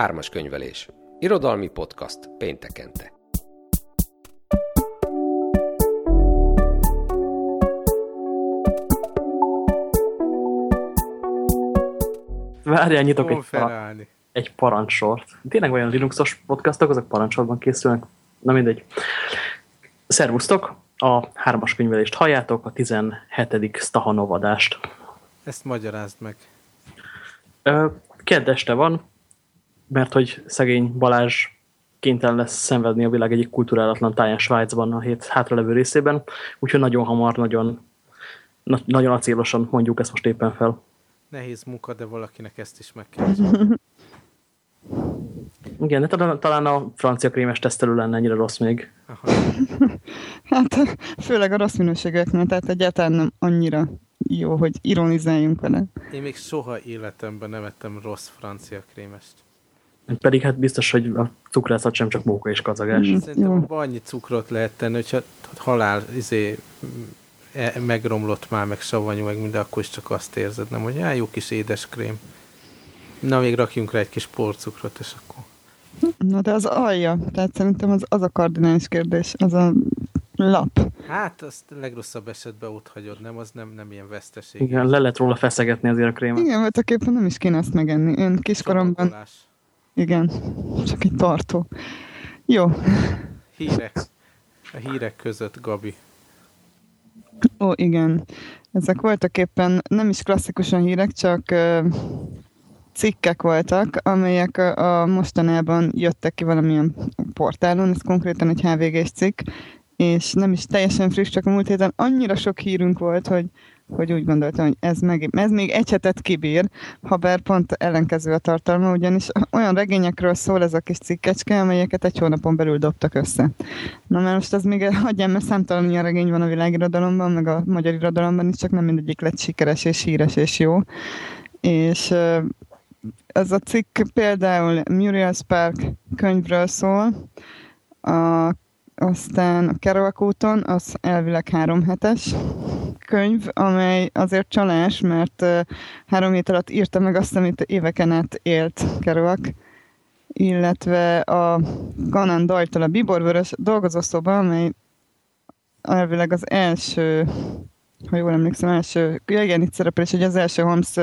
Hármas könyvelés. Irodalmi podcast péntekente. Várjál, nyitok egy, para, egy parancsort. Tényleg olyan Linuxos podcastok, azok parancsorban készülnek? Na mindegy. Szervusztok! A hármas könyvelést halljátok, a 17. Stahanov adást. Ezt magyarázd meg. Kedd este van, mert hogy szegény Balázs kénytelen lesz szenvedni a világ egyik kulturálatlan táján Svájcban a hét hátralevő részében, úgyhogy nagyon hamar, nagyon, na, nagyon acélosan mondjuk ezt most éppen fel. Nehéz munka, de valakinek ezt is meg kell. Igen, de talán, talán a francia krémes tesztelő lenne ennyire rossz még. Aha. hát főleg a rossz minőségeknél, tehát egyáltalán nem annyira jó, hogy ironizáljunk vele. Én még soha életemben nem ettem rossz francia krémest. Pedig hát biztos, hogy a cukrászat sem csak móka és kazagás. Mm, Szerintem annyi cukrot lehet tenni, hogyha halál izé, e, megromlott már, meg savanyú, meg minden, akkor is csak azt érzed, nem, hogy á, jó kis édeskrém. Na, még rakjunk rá egy kis porcukrot, és akkor... Na, de az alja, tehát szerintem az, az a kardinális kérdés, az a lap. Hát, azt legrosszabb esetben ott hagyod, nem? Az nem, nem ilyen veszteség. Igen, le lehet róla feszegetni azért a krémet. Igen, mert a nem is kéne ezt megenni. Én kiskoromban... Csomagolás. Igen, csak egy tartó. Jó. Hírek. A hírek között, Gabi. Ó, igen. Ezek voltak éppen nem is klasszikusan hírek, csak uh, cikkek voltak, amelyek a, a mostanában jöttek ki valamilyen portálon, ez konkrétan egy HVG-s cikk, és nem is teljesen friss, csak a múlt héten annyira sok hírünk volt, hogy hogy úgy gondoltam, hogy ez, meg, ez még egy hetet kibír, ha bár pont ellenkező a tartalma, ugyanis olyan regényekről szól ez a kis cikkecske, amelyeket egy hónapon belül dobtak össze. Na mert most ez még hagyjam, mert számtalan ilyen regény van a világirodalomban, meg a magyar irodalomban is, csak nem mindegyik lett sikeres és híres és jó. És ez a cikk például Muriel Spark könyvről szól, a aztán a Kerouac úton, az elvileg három hetes könyv, amely azért csalás, mert három hét alatt írta meg azt, amit éveken át élt Kerouac, illetve a Conan Doyle-tól a Biborvörös dolgozószoba, amely elvileg az első ha jól emlékszem, első, ja igen, itt szerepel is, hogy az első Holmes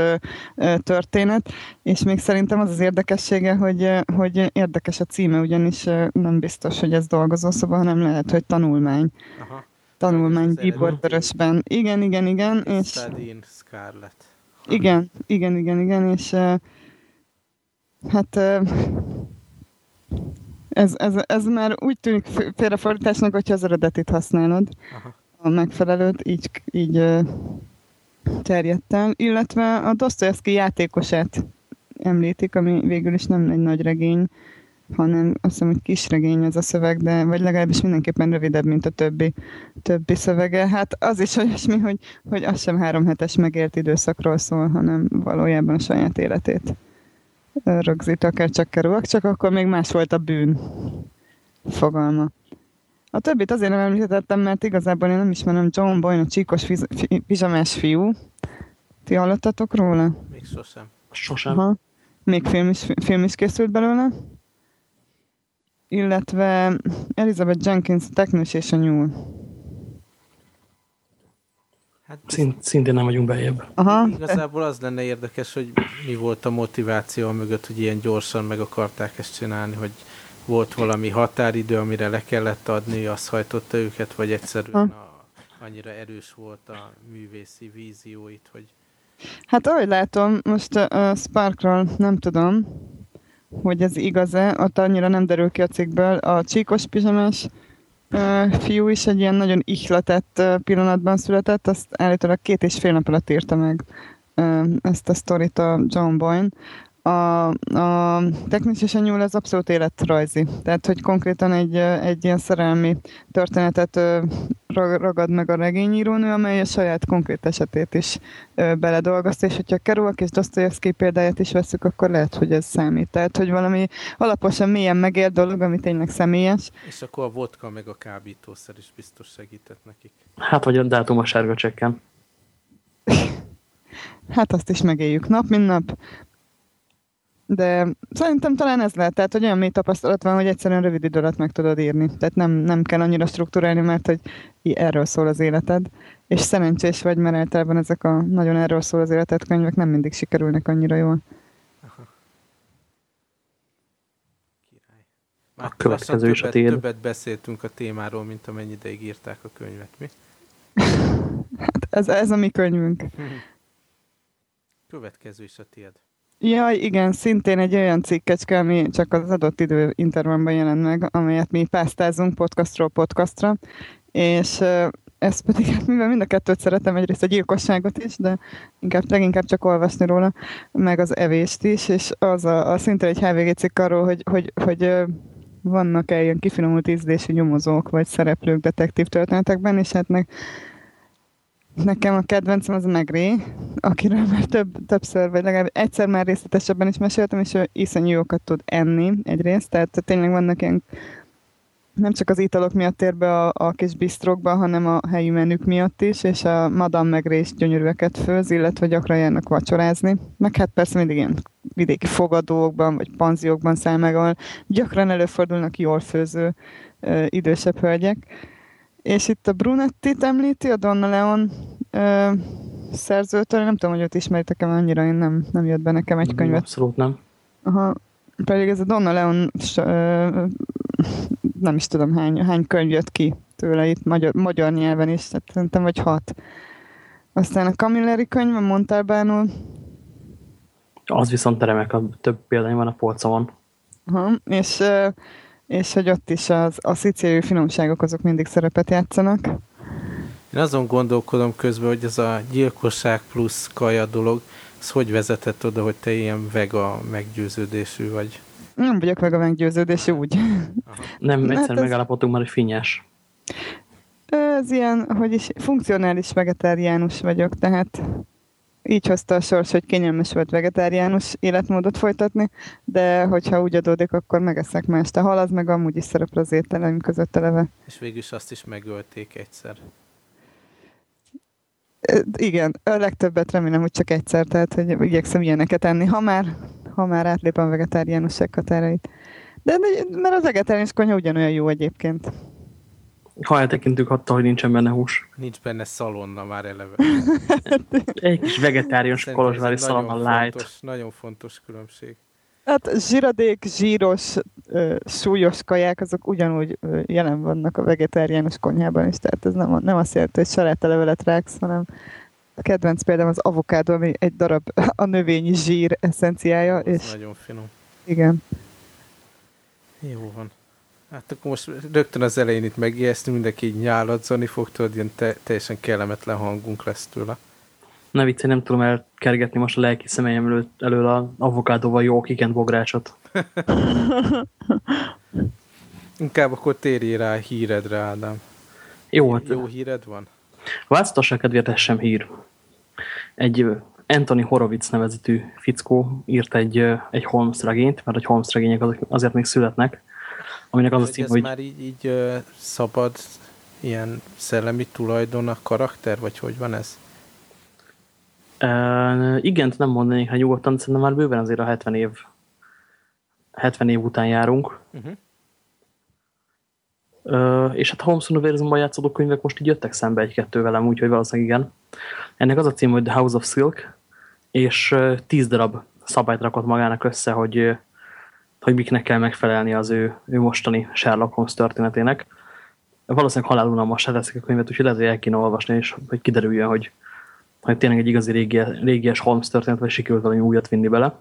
történet, és még szerintem az az érdekessége, hogy, hogy érdekes a címe, ugyanis nem biztos, hogy ez dolgozószoba, hanem lehet, hogy tanulmány. Aha. Tanulmány Biborvörösben. Igen, igen, igen. És, Scarlett. Igen, igen, igen, igen, és hát ez, ez, ez már úgy tűnik félrefordításnak, hogyha az eredetit használod. Aha megfelelőt így, így terjedt el, illetve a Dostoyevsky játékosát említik, ami végül is nem egy nagy regény, hanem azt hiszem, hogy kis regény az a szöveg, de vagy legalábbis mindenképpen rövidebb, mint a többi, többi szövege. Hát az is olyasmi, hogy, hogy az sem három hetes megélt időszakról szól, hanem valójában a saját életét rögzít, akár csak kerülök, csak akkor még más volt a bűn fogalma. A többit azért nem említettem, mert igazából én nem ismerem John Boyne, a csíkos fi- pizsamás fiú. Ti hallottatok róla? Még sosem. Sosem. Aha. Még film is, film is készült belőle. Illetve Elizabeth Jenkins, a Teknős és a Nyúl. Hát, Szint, szintén nem vagyunk bejebb. Aha. Igazából az lenne érdekes, hogy mi volt a motiváció mögött, hogy ilyen gyorsan meg akarták ezt csinálni, hogy volt valami határidő, amire le kellett adni, azt hajtotta őket, vagy egyszerűen a, annyira erős volt a művészi vízióit, hogy... Hát ahogy látom, most a, Sparkról nem tudom, hogy ez igaz-e, ott annyira nem derül ki a cikkből. A csíkos pizsamás fiú is egy ilyen nagyon ihletett pillanatban született, azt állítólag két és fél nap alatt írta meg ezt a sztorit a John Boyne a, a technikus nyúl az abszolút életrajzi. Tehát, hogy konkrétan egy, egy ilyen szerelmi történetet ragad meg a regényírónő, amely a saját konkrét esetét is beledolgozta, és hogyha Kerouac és Dostoyevsky példáját is veszük, akkor lehet, hogy ez számít. Tehát, hogy valami alaposan mélyen megér dolog, ami tényleg személyes. És akkor a vodka meg a kábítószer is biztos segített nekik. Hát, vagy a dátum a sárga csekken. Hát azt is megéljük nap, mint nap. De szerintem talán ez lehet, tehát hogy olyan mély tapasztalat van, hogy egyszerűen rövid idő alatt meg tudod írni. Tehát nem, nem kell annyira struktúrálni, mert hogy erről szól az életed. És szerencsés vagy, mert általában ezek a nagyon erről szól az életed könyvek nem mindig sikerülnek annyira jól. a következő is a tiéd. Többet beszéltünk a témáról, mint amennyi ideig írták a könyvet, mi? hát ez, ez a mi könyvünk. Következő is a tiéd. Jaj, igen, szintén egy olyan cikkecske, ami csak az adott idő intervallban jelent meg, amelyet mi pásztázunk podcastról podcastra, és ez pedig, hát mivel mind a kettőt szeretem, egyrészt a gyilkosságot is, de inkább, leginkább csak olvasni róla, meg az evést is, és az a, a szinte egy HVG cikk arról, hogy, hogy, hogy vannak-e ilyen kifinomult ízlési nyomozók, vagy szereplők detektív történetekben, és hát meg Nekem a kedvencem az Megré, akiről már több, többször, vagy legalább egyszer már részletesebben is meséltem, és ő iszonyú jókat tud enni egyrészt, tehát tényleg vannak ilyen nem csak az italok miatt ér be a, a kis bistrokba, hanem a helyi menük miatt is, és a Madame Megré is gyönyörűeket főz, illetve gyakran jönnek vacsorázni. Meg hát persze mindig ilyen vidéki fogadókban, vagy panziókban száll meg, ahol gyakran előfordulnak jól főző ö, idősebb hölgyek és itt a Brunetti-t említi, a Donna Leon ö, szerzőtől, nem tudom, hogy őt ismeritek-e, annyira én nem, nem jött be nekem egy könyvet. Abszolút nem. Aha, pedig ez a Donna Leon ö, nem is tudom hány, hány könyv jött ki tőle itt magyar, magyar nyelven is, tehát szerintem vagy hat. Aztán a Camilleri könyv, a Montalbano. Az viszont remek, a több példány van a polcon. Aha, és és hogy ott is az, a szicíliai finomságok azok mindig szerepet játszanak. Én azon gondolkodom közben, hogy ez a gyilkosság plusz kaja dolog, ez hogy vezetett oda, hogy te ilyen vega meggyőződésű vagy? Nem vagyok vega meggyőződésű, úgy. Aha. Nem, hát egyszer hát megállapodtunk már, hogy finnyás. Ez ilyen, hogy is funkcionális vegetáriánus vagyok, tehát így hozta a sors, hogy kényelmes volt vegetáriánus életmódot folytatni, de hogyha úgy adódik, akkor megeszek más. este hal, az meg amúgy is szerepel az ételem között eleve. És végül is azt is megölték egyszer. Igen, a legtöbbet remélem, hogy csak egyszer, tehát hogy igyekszem ilyeneket enni, ha már, ha már átlépem a vegetáriánusság határait. De, de mert az vegetáriánus konyha ugyanolyan jó egyébként. Ha eltekintünk attól, hogy nincsen benne hús. Nincs benne szalonna már eleve. Egy kis vegetárius kolozsvári szalonna light. Fontos, nagyon fontos különbség. Hát zsiradék, zsíros, súlyos kaják, azok ugyanúgy jelen vannak a vegetáriánus konyhában is, tehát ez nem, nem azt jelenti, hogy salátalevelet ráksz, hanem a kedvenc például az avokádó, ami egy darab a növényi zsír eszenciája. és nagyon finom. Igen. Jó van. Hát akkor most rögtön az elején itt megijesztünk, mindenki így nyáladzani fog, tudod, ilyen te, teljesen kellemetlen hangunk lesz tőle. Ne vicce, nem tudom elkergetni most a lelki személyem elől, elől a avokádóval jó kikent bográcsot. Inkább akkor térjél rá a híredre, Ádám. Jó, hát... Jó híred van? Változtasság kedvéért ez sem hír. Egy Anthony Horowitz nevezetű fickó írt egy, egy Holmes regényt, mert egy Holmes regények azért még születnek, aminek az a cím, hogy... már így, így uh, szabad ilyen szellemi tulajdon a karakter, vagy hogy van ez? Uh, igen, nem mondanék, ha nyugodtan, szerintem már bőven azért a 70 év 70 év után járunk. Uh -huh. Uh, és hát Holmes univerzumban játszódó könyvek most így jöttek szembe egy-kettő velem, úgyhogy valószínűleg igen. Ennek az a cím, hogy The House of Silk, és tíz darab szabályt rakott magának össze, hogy hogy miknek kell megfelelni az ő, ő mostani Sherlock Holmes történetének. Valószínűleg halálunalmassá teszik a könyvet, úgyhogy lehet, hogy el kéne olvasni, és hogy kiderüljön, hogy, hogy tényleg egy igazi régies, régies Holmes történet, vagy sikerült valami újat vinni bele.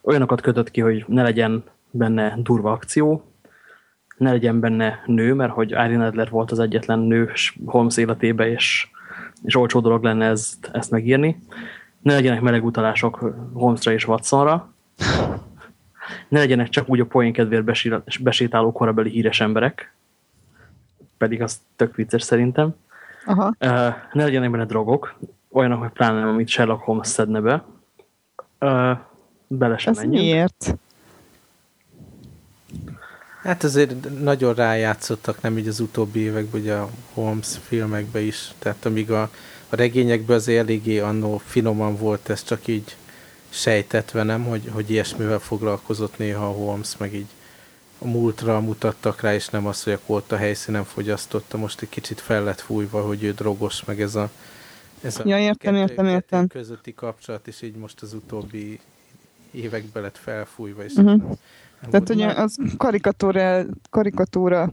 Olyanokat kötött ki, hogy ne legyen benne durva akció, ne legyen benne nő, mert hogy Irene Adler volt az egyetlen nő Holmes életébe, és, és olcsó dolog lenne ezt, ezt megírni. Ne legyenek meleg utalások Holmesra és Watsonra, ne legyenek csak úgy a poén kedvéért besétáló korabeli híres emberek, pedig az tök vicces szerintem. Aha. Uh, ne legyenek benne drogok, olyanok, hogy pláne amit Sherlock Holmes szedne be. Uh, bele sem Ez menjünk. miért? Hát azért nagyon rájátszottak, nem így az utóbbi években, ugye a Holmes filmekben is, tehát amíg a, a regényekben azért eléggé annó finoman volt ez, csak így sejtetve, nem, hogy, hogy ilyesmivel foglalkozott néha a Holmes, meg így a múltra mutattak rá, és nem az, hogy akkor ott a helyszínen fogyasztotta, most egy kicsit fel lett fújva, hogy ő drogos, meg ez a, ez a ja, értem, értem, értem. közötti kapcsolat is így most az utóbbi években lett felfújva. És uh-huh. Tehát ugye az karikatúra, karikatúra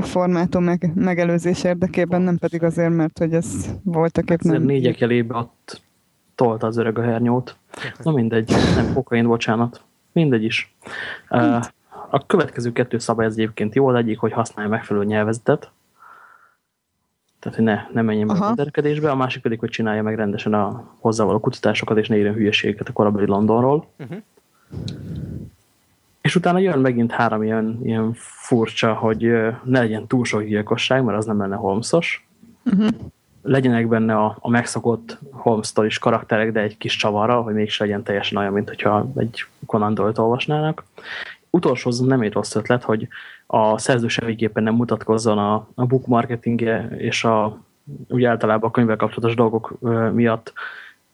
formátum meg, megelőzés érdekében, nem pedig azért, mert hogy ez voltak épp nem... négyek elébe ott tolta az öreg a hernyót. Na mindegy, nem kokain, bocsánat. Mindegy is. A következő kettő szabály az egyébként jó, egyik, hogy használja megfelelő nyelvezetet, tehát, hogy ne, ne menjen meg a terkedésbe, a másik pedig, hogy csinálja meg rendesen a hozzávaló kutatásokat, és ne írjon hülyeségeket a korabeli Londonról. Uh -huh. És utána jön megint három ilyen, ilyen furcsa, hogy ne legyen túl sok gyilkosság, mert az nem lenne Holmesos. Uh -huh. Legyenek benne a, a megszokott holmes is karakterek, de egy kis csavarra, hogy mégis legyen teljesen olyan, mint hogyha egy Conan Doyle-t olvasnának. Utolsó nem egy rossz ötlet, hogy a szerző semmiképpen nem mutatkozzon a, a book marketingje és a, úgy általában a könyvvel kapcsolatos dolgok miatt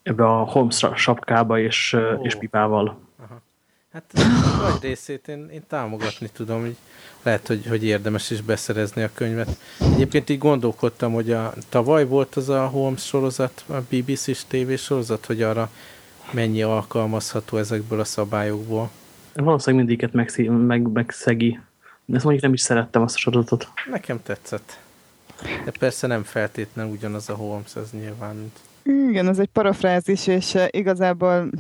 ebbe a Holmes sapkába és, oh. és pipával. Hát nagy részét én, én támogatni tudom, hogy lehet, hogy, hogy érdemes is beszerezni a könyvet. Egyébként így gondolkodtam, hogy a, tavaly volt az a Holmes sorozat, a BBC-s tévésorozat, hogy arra mennyi alkalmazható ezekből a szabályokból. Valószínűleg mindiket megszegi, meg, megszegi. De ezt mondjuk nem is szerettem azt a sorozatot. Nekem tetszett. De persze nem feltétlenül ugyanaz a Holmes, ez nyilván. Igen, ez egy parafrázis, és uh, igazából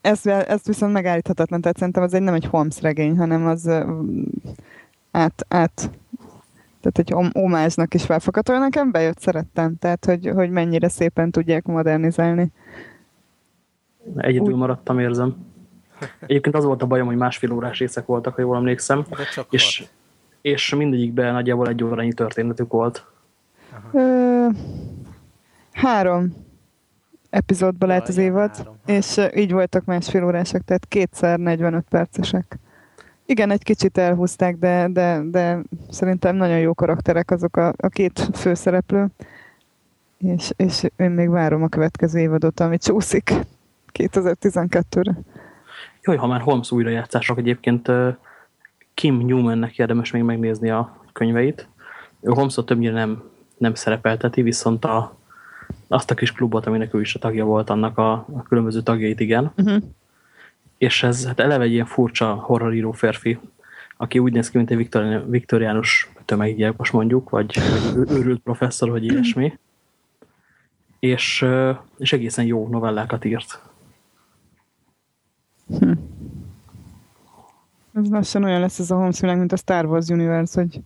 ez, ez viszont megállíthatatlan, tehát szerintem az egy nem egy Holmes regény, hanem az át, át tehát egy omázsnak is felfogható. Nekem bejött, szerettem, tehát hogy, hogy mennyire szépen tudják modernizálni. Egyedül Úgy... maradtam, érzem. Egyébként az volt a bajom, hogy másfél órás részek voltak, ha jól emlékszem. és, és mindegyikben nagyjából egy órányi történetük volt. Ö, három epizódban lehet az évad, három. és így voltak másfél órásak, tehát kétszer 45 percesek. Igen, egy kicsit elhúzták, de, de, de szerintem nagyon jó karakterek azok a, a két főszereplő. És, és én még várom a következő évadot, ami csúszik 2012-re. Jaj, ha már Holmes újrajátszások egyébként Kim Newmannek érdemes még megnézni a könyveit. Ő Holmesot többnyire nem, nem szerepelteti, viszont a, azt a kis klubot, aminek ő is a tagja volt, annak a, a különböző tagjait igen. Uh mhm. -huh. És ez hát eleve egy ilyen furcsa horroríró férfi, aki úgy néz ki, mint egy viktoriánus tömeggyilkos mondjuk, vagy, vagy őrült professzor, vagy ilyesmi. És, és egészen jó novellákat írt. Hm. Ez lassan olyan lesz ez a Holmes világ, mint a Star Wars Universe, hogy...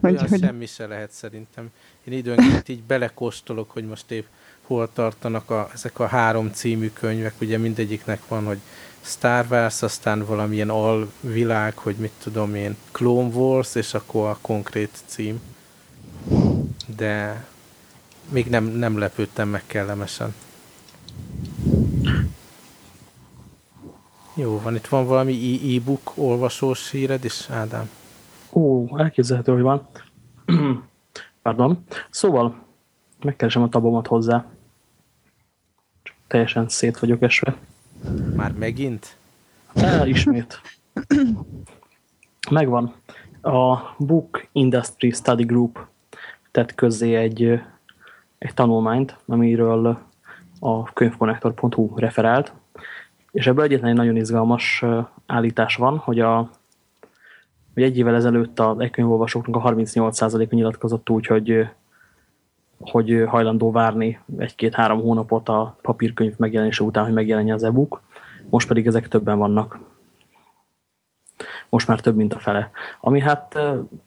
hogy, hogy... semmi se lehet szerintem. Én időnként így belekóstolok, hogy most épp hol tartanak a, ezek a három című könyvek, ugye mindegyiknek van, hogy Star Wars, aztán valamilyen alvilág, hogy mit tudom én, Clone Wars, és akkor a konkrét cím. De még nem, nem lepődtem meg kellemesen. Jó, van itt van valami e-book olvasós híred is, Ádám? Ó, elképzelhető, hogy van. Pardon. Szóval, megkeresem a tabomat hozzá. Csak teljesen szét vagyok esve. Már megint? El, ismét. Megvan. A Book Industry Study Group tett közzé egy, egy tanulmányt, amiről a könyvkonnektor.hu referált, és ebből egyetlen egy nagyon izgalmas állítás van, hogy, a, hogy egy évvel ezelőtt a e-könyvolvasóknak a 38%-a nyilatkozott úgy, hogy, hogy hajlandó várni egy-két-három hónapot a papírkönyv megjelenése után, hogy megjelenje az e-book. Most pedig ezek többen vannak. Most már több, mint a fele. Ami hát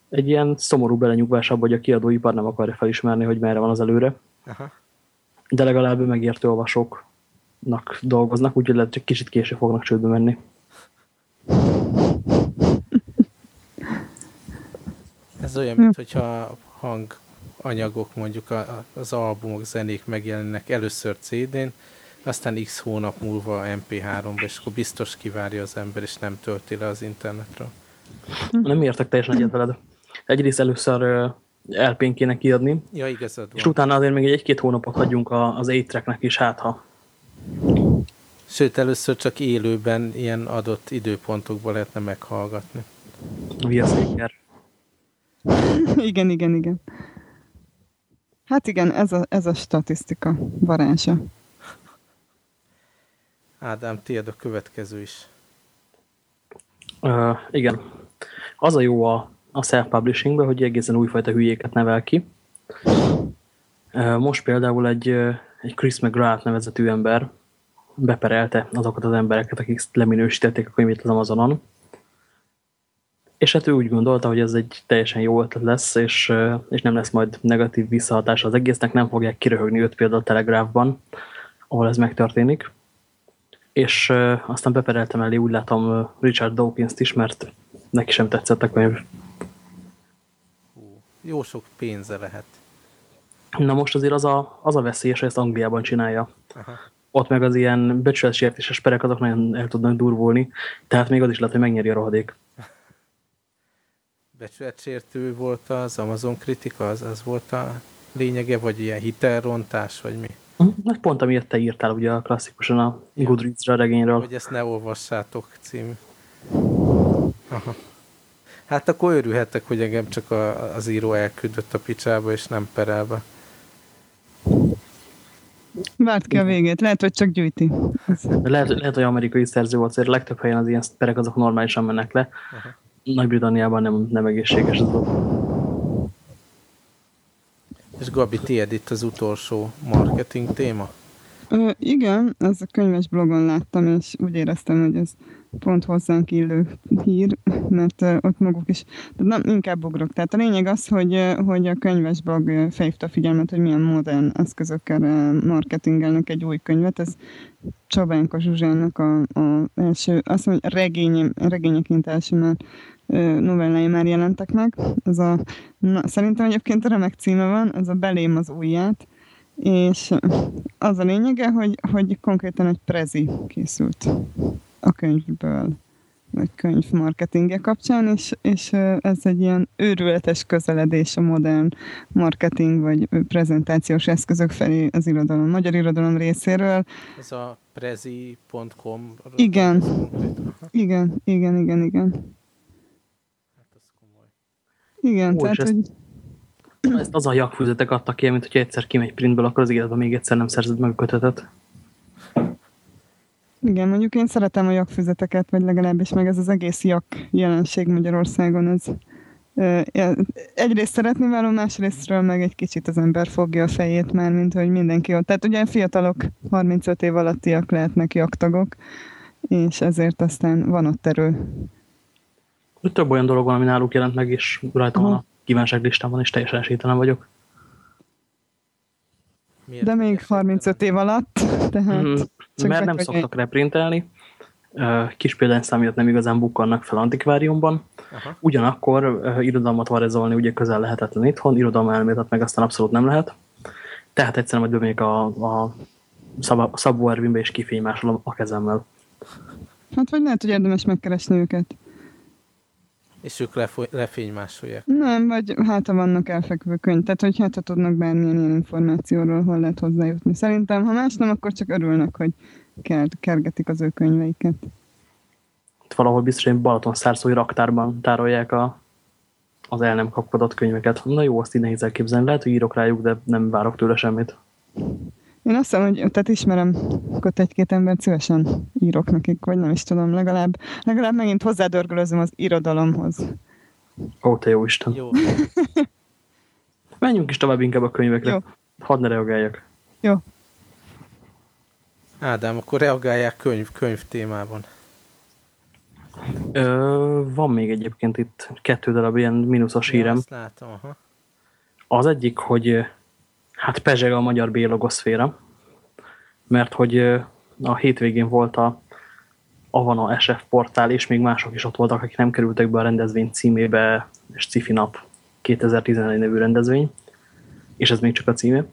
egy ilyen szomorú belenyugvásabb, hogy a kiadóipar nem akarja felismerni, hogy merre van az előre. Aha. De legalább megértő olvasók nak dolgoznak, úgyhogy lehet, hogy kicsit később fognak csődbe menni. Ez olyan, mint hogyha hanganyagok, mondjuk az albumok, zenék megjelennek először CD-n, aztán x hónap múlva MP3-ba, és akkor biztos kivárja az ember, és nem tölti le az internetről. Nem értek teljesen egyet veled. Egyrészt először LP-n kéne kiadni, ja, igazad van. és utána azért még egy-két hónapot hagyjunk az A-tracknek is, hát ha Sőt, először csak élőben ilyen adott időpontokban lehetne meghallgatni. Via speaker. igen, igen, igen. Hát igen, ez a, ez a statisztika varázsa. Ádám, tiéd a következő is. Uh, igen. Az a jó a, a self-publishingben, hogy egészen újfajta hülyéket nevel ki. Uh, most például egy, egy Chris McGrath nevezetű ember beperelte azokat az embereket, akik leminősítették a könyvét az Amazonon. És hát ő úgy gondolta, hogy ez egy teljesen jó ötlet lesz, és, és nem lesz majd negatív visszahatása az egésznek, nem fogják kiröhögni őt például a Telegrafban, ahol ez megtörténik. És aztán bepereltem elé, úgy látom Richard Dawkins-t is, mert neki sem tetszett a könyv. Jó sok pénze lehet. Na most azért az a, az a veszélyes, hogy ezt Angliában csinálja. Aha ott meg az ilyen becsületsértéses perek azok nagyon el tudnak durvulni, tehát még az is lehet, hogy megnyeri a rohadék. Becsületsértő volt az Amazon kritika, az, az volt a lényege, vagy ilyen hitelrontás, vagy mi? Hát pont amiért te írtál ugye a klasszikusan a ja. Goodreads-ra regényről. Hogy ezt ne olvassátok cím. Aha. Hát akkor örülhettek, hogy engem csak a, az író elküldött a picsába, és nem perelve. Várt ki a végét, lehet, hogy csak gyűjti. Lehet, lehet hogy amerikai szerző volt, azért legtöbb helyen az ilyen perek azok normálisan mennek le. Nagy-Britanniában nem, nem egészséges az És Gabi, tiéd itt az utolsó marketing téma? Ö, igen, ez a könyves blogon láttam, és úgy éreztem, hogy ez pont hozzánk illő hír, mert ott maguk is, de nem, inkább ugrok. Tehát a lényeg az, hogy, hogy a könyves blog uh, felhívta a figyelmet, hogy milyen modern eszközökkel marketingelnek egy új könyvet. Ez Csobánka Zsuzsának a, a első, azt mondja, regény, regényeként első már novellái már jelentek meg. Ez a, na, szerintem egyébként remek címe van, ez a Belém az ujját, és az a lényege, hogy, hogy konkrétan egy prezi készült a könyvből, vagy könyv marketingje kapcsán, és, és ez egy ilyen őrületes közeledés a modern marketing vagy prezentációs eszközök felé az irodalom, magyar irodalom részéről. Ez a prezi.com Igen. Igen, igen, igen, igen. Hát az komoly. Igen, Ó, tehát, ezt, hogy... Ezt az a jakfüzetek adtak ki, mint hogy egyszer kimegy printből, akkor az életben még egyszer nem szerzed meg a kötetet. Igen, mondjuk én szeretem a jakfüzeteket, vagy legalábbis meg ez az egész jak jelenség Magyarországon, ez egyrészt szeretni váló, másrésztről meg egy kicsit az ember fogja a fejét már, mint hogy mindenki ott. Tehát ugye fiatalok 35 év alattiak lehetnek jaktagok, és ezért aztán van ott erő. Több olyan dolog van, ami náluk jelent meg, és rajta van a kívánságlistában, és teljesen esélytelen vagyok. Miért De még 35 év alatt, tehát... Mm, mert nem szoktak reprintelni. Kis példányszám miatt nem igazán bukkannak fel antikváriumban. Aha. Ugyanakkor irodalmat varezolni ugye közel lehetetlen itthon, irodalma elméletet meg aztán abszolút nem lehet. Tehát egyszerűen majd bemegyek a, a Szabó Ervinbe és kifénymásolom a kezemmel. Hát vagy lehet, hogy érdemes megkeresni őket. És ők lefénymásolják. Nem, vagy hát ha vannak elfekvő könyv, tehát hogy hát ha tudnak bármilyen ilyen információról, hol lehet hozzájutni. Szerintem, ha más nem, akkor csak örülnek, hogy kergetik az ő könyveiket. Itt valahol biztos, hogy Balaton szárszói raktárban tárolják a, az el nem kapkodott könyveket. Na jó, azt így nehéz elképzelni. Lehet, hogy írok rájuk, de nem várok tőle semmit. Én azt hiszem, hogy tehát ismerem, akkor egy-két embert szívesen írok nekik, vagy nem is tudom, legalább, legalább megint hozzádörgölözöm az irodalomhoz. Ó, te jó Isten. Jó. Menjünk is tovább inkább a könyvekre. Jó. Hadd ne reagáljak. Jó. Ádám, akkor reagálják könyv, könyv témában. Ö, van még egyébként itt kettő darab ilyen mínuszos hírem. Azt látom, aha. Az egyik, hogy hát pezseg a magyar bélogoszféra, mert hogy a hétvégén volt a Avana SF portál, és még mások is ott voltak, akik nem kerültek be a rendezvény címébe, és Cifi Nap 2011 nevű rendezvény, és ez még csak a címe,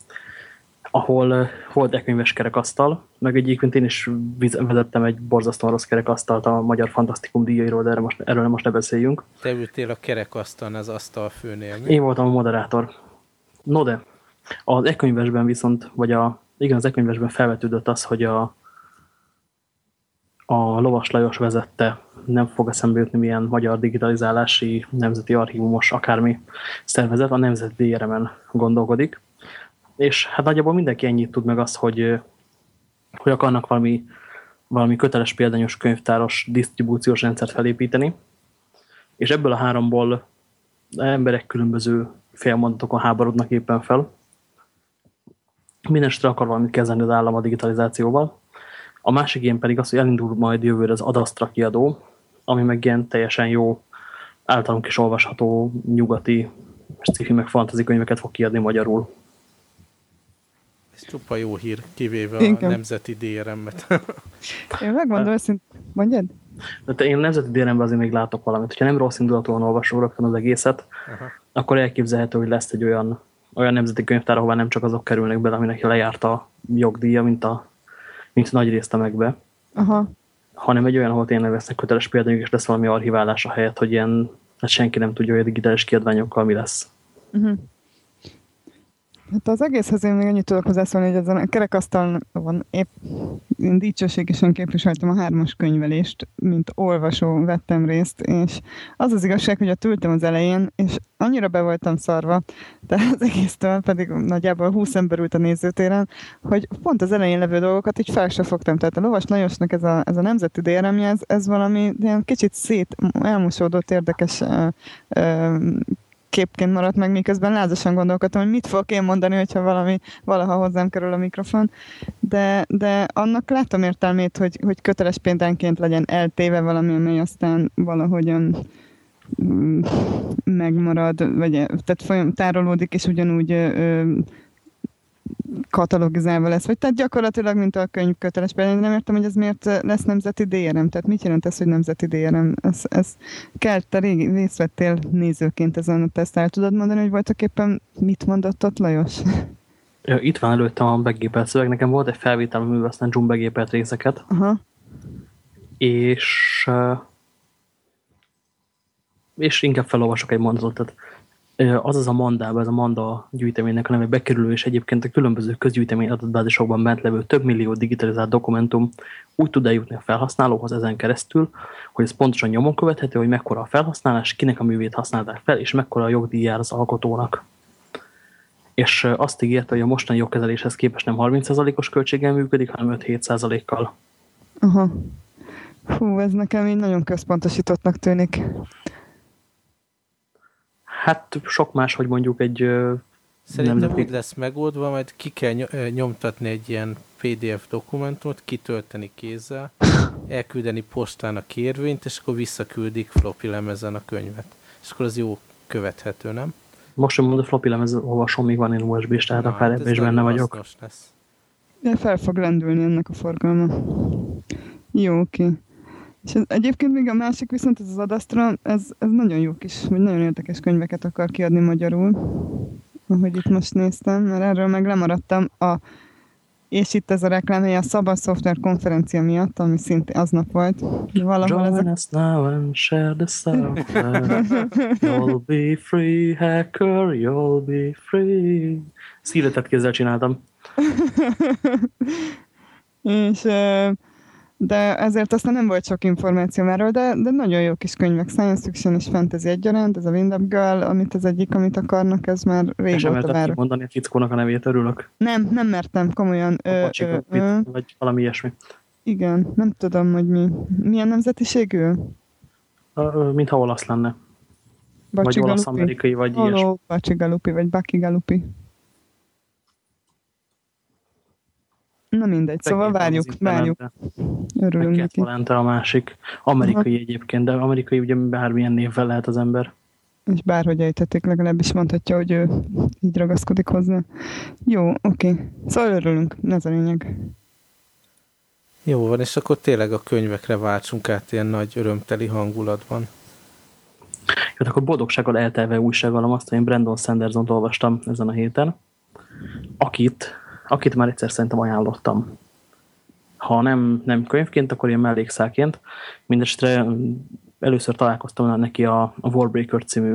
ahol volt egy könyves kerekasztal, meg egyébként én is vezettem egy borzasztóan rossz kerekasztalt a Magyar Fantasztikum díjairól, de erről most, erről most ne beszéljünk. Te ültél a kerekasztalon az asztal főnél. Én voltam a moderátor. No de, az e-könyvesben viszont, vagy a, igen, az e-könyvesben felvetődött az, hogy a, a Lovas Lajos vezette, nem fog eszembe jutni milyen magyar digitalizálási nemzeti archívumos akármi szervezet, a Nemzeti DRM-en gondolkodik. És hát nagyjából mindenki ennyit tud meg azt, hogy, hogy akarnak valami, valami köteles példányos könyvtáros disztribúciós rendszert felépíteni, és ebből a háromból emberek különböző félmondatokon háborodnak éppen fel. Mindenesetre akar valamit kezdeni az állam a digitalizációval. A másik ilyen pedig az, hogy elindul majd jövőre az Adastra kiadó, ami meg ilyen teljesen jó, általunk is olvasható nyugati sci meg fantasy könyveket fog kiadni magyarul. Ez csupa jó hír, kivéve Igen. a nemzeti DRM-et. Én megmondom őszintén, mondjad? De én a nemzeti DRM-ben azért még látok valamit. Ha nem rossz indulatúan olvasom rögtön az egészet, Aha. akkor elképzelhető, hogy lesz egy olyan, olyan nemzeti könyvtár, ahová nem csak azok kerülnek bele, aminek lejárt a jogdíja, mint a, mint nagy részt a megbe. Aha. Hanem egy olyan, ahol tényleg lesznek köteles példányok, és lesz valami archiválás a helyet, hogy ilyen, hát senki nem tudja, hogy a digitális kiadványokkal mi lesz. Uh mhm. -huh. Hát az egészhez én még annyit tudok hozzászólni, hogy ezen a kerekasztalon van épp én dicsőségesen képviseltem a hármas könyvelést, mint olvasó vettem részt, és az az igazság, hogy a ültem az elején, és annyira be voltam szarva, de az egésztől pedig nagyjából 20 ember ült a nézőtéren, hogy pont az elején levő dolgokat így fel sem fogtam. Tehát a Lovas Lajosnak ez a, ez a nemzeti drm ez, ez valami ilyen kicsit szét elmosódott érdekes ö, ö, képként maradt meg, miközben lázasan gondolkodtam, hogy mit fogok én mondani, hogyha valami valaha hozzám kerül a mikrofon. De, de annak látom értelmét, hogy, hogy köteles péntenként legyen eltéve valami, amely aztán valahogyan mm, megmarad, vagy tehát folyam, tárolódik, és ugyanúgy ö, katalogizálva lesz, vagy tehát gyakorlatilag, mint a könyv köteles. Például nem értem, hogy ez miért lesz nemzeti DRM, tehát mit jelent ez, hogy nemzeti DRM? Ez, ez kell, te régi részt vettél nézőként ezen a teszt, el tudod mondani, hogy voltak éppen mit mondott ott Lajos? Itt van előttem a begépelt szöveg, nekem volt egy felvétel, amiben aztán Jum begépelt részeket, Aha. és és inkább felolvasok egy mondatot. Az az a mandában, ez a manda gyűjteménynek a neve bekerülő, és egyébként a különböző közgyűjtemény adatbázisokban bent levő több millió digitalizált dokumentum úgy tud eljutni a felhasználóhoz ezen keresztül, hogy ez pontosan nyomon követhető, hogy mekkora a felhasználás, kinek a művét használták fel, és mekkora a jogdíj jár az alkotónak. És azt ígérte, hogy a mostani jogkezeléshez képest nem 30%-os költséggel működik, hanem 5-7%-kal. Aha. Hú, ez nekem így nagyon központosítottnak tűnik. Hát sok más, hogy mondjuk egy Szerintem nem úgy lesz megoldva, majd ki kell nyomtatni egy ilyen PDF dokumentumot, kitölteni kézzel, elküldeni postán a kérvényt, és akkor visszaküldik floppy lemezen a könyvet. És akkor az jó követhető, nem? Most sem mondod, floppy lemez olvasom, még van én USB-s, tehát Na, akár hát ebben is benne vagyok. Lesz. De fel fog lendülni ennek a forgalma. Jó, oké. Okay. És ez, egyébként még a másik viszont ez az Adastra, ez, ez nagyon jó kis, vagy nagyon érdekes könyveket akar kiadni magyarul, ahogy itt most néztem, mert erről meg lemaradtam a és itt ez a reklám, a Szabad Szoftver konferencia miatt, ami szintén aznap volt. De valahol Join ezek... us now and share the software. You'll be free, hacker, you'll be free. Szíletet kézzel csináltam. és de ezért aztán nem volt sok információ erről, de, de nagyon jó kis könyvek, science fiction és fantasy egyaránt, ez a Wind Up Girl, amit az egyik, amit akarnak, ez már régóta vár. mondani a fickónak a nevét, örülök. Nem, nem mertem, komolyan. Ö, ö, ö, vagy valami ilyesmi. Igen, nem tudom, hogy mi. Milyen nemzetiségű? Mintha olasz lenne. Bacsi vagy olasz-amerikai, vagy Halló, ilyesmi. Bacsi Galupi, vagy Baki Na mindegy, szóval várjuk, várjuk. Örülünk neki. Valente a másik. Amerikai Aha. egyébként, de amerikai ugye bármilyen névvel lehet az ember. És bárhogy ejtették, legalábbis mondhatja, hogy ő így ragaszkodik hozzá. Jó, oké. Okay. Szóval örülünk, ez a lényeg. Jó van, és akkor tényleg a könyvekre váltsunk át ilyen nagy örömteli hangulatban. Jó, akkor boldogsággal eltelve újságolom azt, hogy én Brandon Sanderson-t olvastam ezen a héten, akit akit már egyszer szerintem ajánlottam. Ha nem, nem könyvként, akkor ilyen mellékszáként. Mindenesetre először találkoztam neki a, a Warbreaker című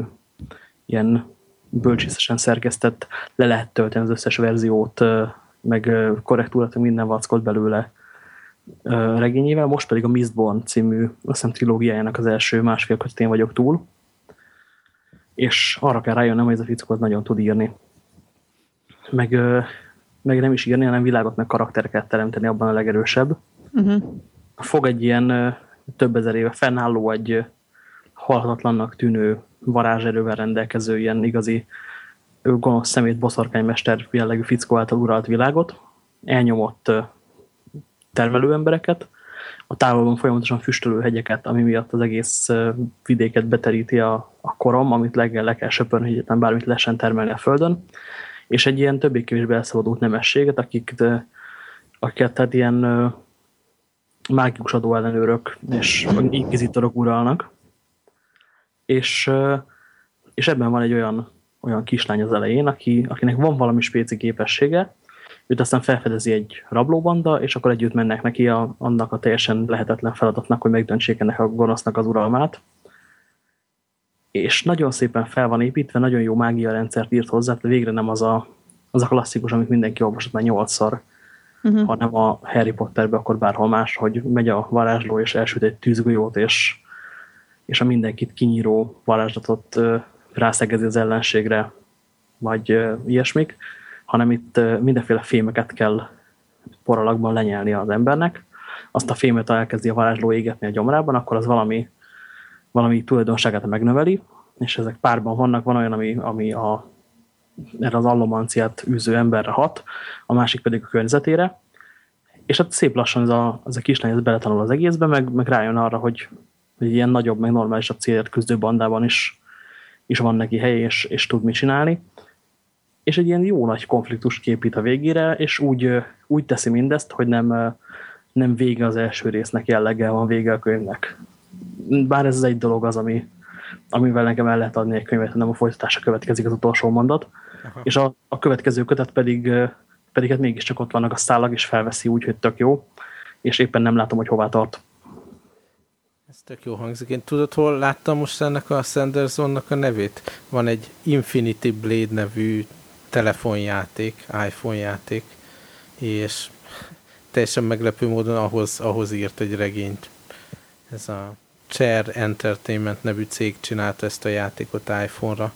ilyen bölcsészesen szerkesztett, le lehet tölteni az összes verziót, meg korrektúrat, minden vackot belőle regényével, most pedig a Mistborn című, azt hiszem, trilógiájának az első másfél én vagyok túl, és arra kell rájönnöm, hogy ez a fickó nagyon tud írni. Meg, meg nem is írni, hanem világot meg karaktereket teremteni abban a legerősebb. Uh -huh. Fog egy ilyen több ezer éve fennálló, egy halhatatlannak tűnő varázserővel rendelkező ilyen igazi gonosz szemét boszorkánymester jellegű fickó által uralt világot, elnyomott termelő embereket, a távolban folyamatosan füstölő hegyeket, ami miatt az egész vidéket beteríti a, a korom, amit le, le kell söpörni, hogy egyetlen bármit lesen termelni a földön, és egy ilyen többé-kevésbé elszabadult nemességet, akik, akiket tehát ilyen mágikus adóellenőrök és inkizitorok uralnak. És, és ebben van egy olyan, olyan kislány az elején, aki, akinek van valami spéci képessége, őt aztán felfedezi egy rablóbanda, és akkor együtt mennek neki a, annak a teljesen lehetetlen feladatnak, hogy megdöntsék ennek a gonosznak az uralmát. És nagyon szépen fel van építve, nagyon jó mágia rendszert írt hozzá, de végre nem az a, az a klasszikus, amit mindenki olvasott már nyolcszor, uh -huh. hanem a Harry Potterbe, akkor bárhol más, hogy megy a varázsló, és elsüt egy tűzgolyót, és, és a mindenkit kinyíró varázslatot rászegezi az ellenségre, vagy ilyesmik, hanem itt mindenféle fémeket kell poralakban lenyelni az embernek. Azt a fémet, elkezdi a varázsló égetni a gyomrában, akkor az valami, valami tulajdonságát megnöveli, és ezek párban vannak, van olyan, ami, ami a, erre az allomanciát űző emberre hat, a másik pedig a környezetére, és hát szép lassan ez a, ez a kislány ez beletanul az egészbe, meg, meg rájön arra, hogy, hogy ilyen nagyobb, meg normálisabb célját küzdő bandában is, is van neki hely, és, és tud mit csinálni és egy ilyen jó nagy konfliktus képít a végére, és úgy, úgy teszi mindezt, hogy nem, nem vége az első résznek jelleggel van vége a könyvnek. Bár ez az egy dolog az, ami, amivel nekem el lehet adni egy könyvet, nem a folytatása következik az utolsó mondat, Aha. és a, a következő kötet pedig, pedig hát mégiscsak ott vannak a szállag, és felveszi úgy, hogy tök jó, és éppen nem látom, hogy hová tart. Ez tök jó hangzik. Én tudod, hol láttam most ennek a Sandersonnak a nevét? Van egy Infinity Blade nevű telefonjáték, iPhone játék, és teljesen meglepő módon ahhoz, ahhoz írt egy regényt. Ez a Chair Entertainment nevű cég csinálta ezt a játékot iPhone-ra,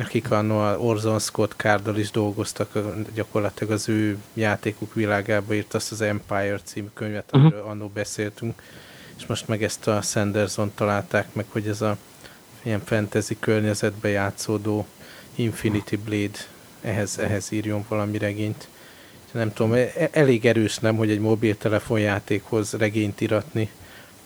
akik a Orson Scott Carddal is dolgoztak, gyakorlatilag az ő játékuk világába írt azt az Empire című könyvet, mhm. amiről uh -huh. annó beszéltünk, és most meg ezt a Sanderson találták meg, hogy ez a ilyen fantasy környezetbe játszódó Infinity Blade ehhez, ehhez írjon valami regényt. Nem tudom, e, elég erős nem, hogy egy mobiltelefonjátékhoz regényt iratni,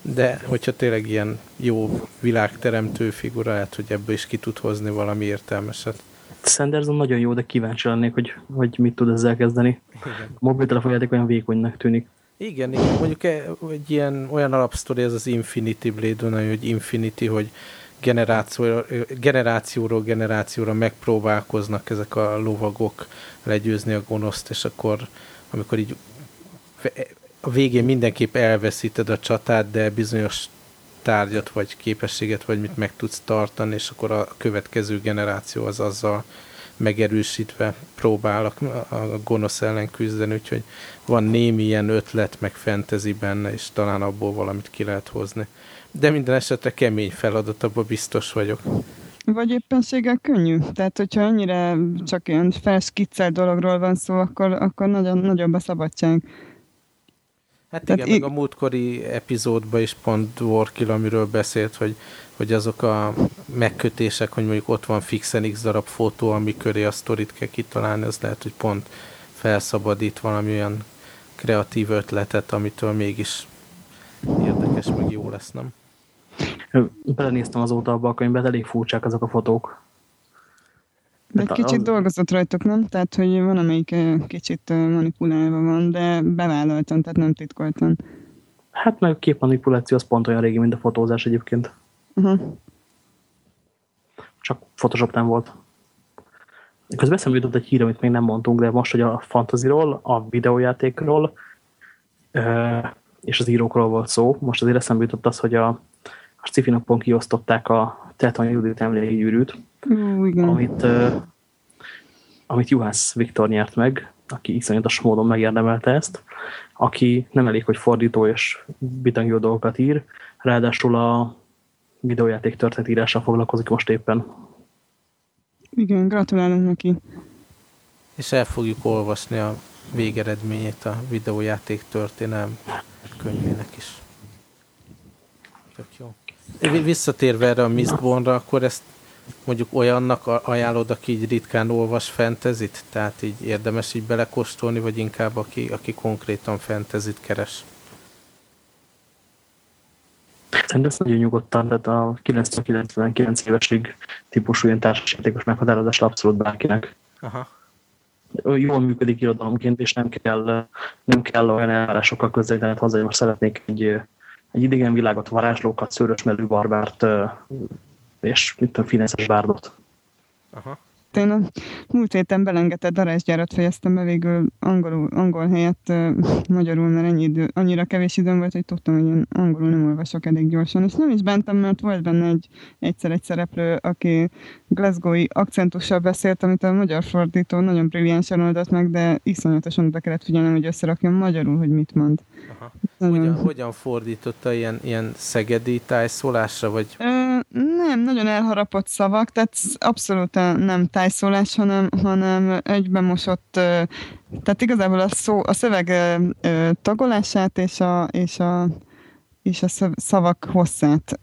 de hogyha tényleg ilyen jó világteremtő figura, lehet, hogy ebből is ki tud hozni valami értelmeset. Sanderson nagyon jó, de kíváncsi lennék, hogy, hogy mit tud ezzel kezdeni. Igen. A mobiltelefonjáték olyan vékonynak tűnik. Igen, igen. mondjuk egy ilyen, olyan alapsztori ez az Infinity Blade, hogy Infinity, hogy generáció, generációról generációra megpróbálkoznak ezek a lovagok legyőzni a gonoszt, és akkor amikor így a végén mindenképp elveszíted a csatát, de bizonyos tárgyat, vagy képességet, vagy mit meg tudsz tartani, és akkor a következő generáció az azzal megerősítve próbál a, gonosz ellen küzdeni, úgyhogy van némi ilyen ötlet, meg fentezi benne, és talán abból valamit ki lehet hozni de minden esetre kemény feladat, abban biztos vagyok. Vagy éppenséggel könnyű. Tehát, hogyha ennyire csak ilyen felskiccelt dologról van szó, akkor, akkor nagyon nagyobb a szabadság. Hát Tehát igen, meg a múltkori epizódban is pont Dworkil, amiről beszélt, hogy, hogy azok a megkötések, hogy mondjuk ott van fixen x darab fotó, ami köré a sztorit kell kitalálni, az lehet, hogy pont felszabadít valami olyan kreatív ötletet, amitől mégis érdekes, meg jó lesz, nem? Belenéztem azóta abba a könyvbe, elég furcsák azok a fotók. De egy kicsit dolgozott rajtuk, nem? Tehát, hogy van, amelyik kicsit manipulálva van, de bevállaltan, tehát nem titkoltan. Hát meg a képmanipuláció az pont olyan régi, mint a fotózás egyébként. Uh -huh. Csak Photoshop nem volt. Közben eszembe jutott egy hír, amit még nem mondtunk, de most, hogy a fantaziról, a videójátékról és az írókról volt szó, most azért eszembe jutott az, hogy a a sci napon kiosztották a Teton Judit emlékgyűrűt, igen. amit uh, amit Juhász Viktor nyert meg, aki iszonyatos módon megérdemelte ezt, aki nem elég, hogy fordító és bitangjó dolgokat ír, ráadásul a videójáték történetírással foglalkozik most éppen. Igen, gratulálunk neki. És el fogjuk olvasni a végeredményét a videójáték történelm könyvének is. Tök jó. Visszatérve erre a Mistbornra, akkor ezt mondjuk olyannak ajánlod, aki így ritkán olvas fentezit? Tehát így érdemes így belekóstolni, vagy inkább aki, aki konkrétan fentezit keres? Szerintem ez nagyon nyugodtan, tehát a 99 évesig típusú ilyen társasjátékos meghatározásra abszolút bárkinek. Aha. Jól működik irodalomként, és nem kell, nem kell olyan elvárásokkal közelíteni, hozzá, hogy most szeretnék egy, egy idegen világot, varázslókat, szőrös mellű barbárt, és mint a fineszes bárdot. Aha. Én a múlt héten belengedett darázsgyárat fejeztem be végül angolul, angol helyett uh, magyarul, mert ennyi idő, annyira kevés időm volt, hogy tudtam, hogy én angolul nem olvasok elég gyorsan, és nem is bántam, mert volt benne egy egyszer egy szereplő, aki glasgowi akcentussal beszélt, amit a magyar fordító nagyon brilliánsan oldott meg, de iszonyatosan oda kellett figyelnem, hogy összerakjam magyarul, hogy mit mond. Aha. Hogyan, hogyan fordította ilyen, ilyen szegedi tájszólásra, vagy? Ö, nem, nagyon elharapott szavak, tehát abszolút nem tájszólás, hanem, hanem egyben mosott, tehát igazából a, szó, a szöveg tagolását és a, és a, és a szavak hosszát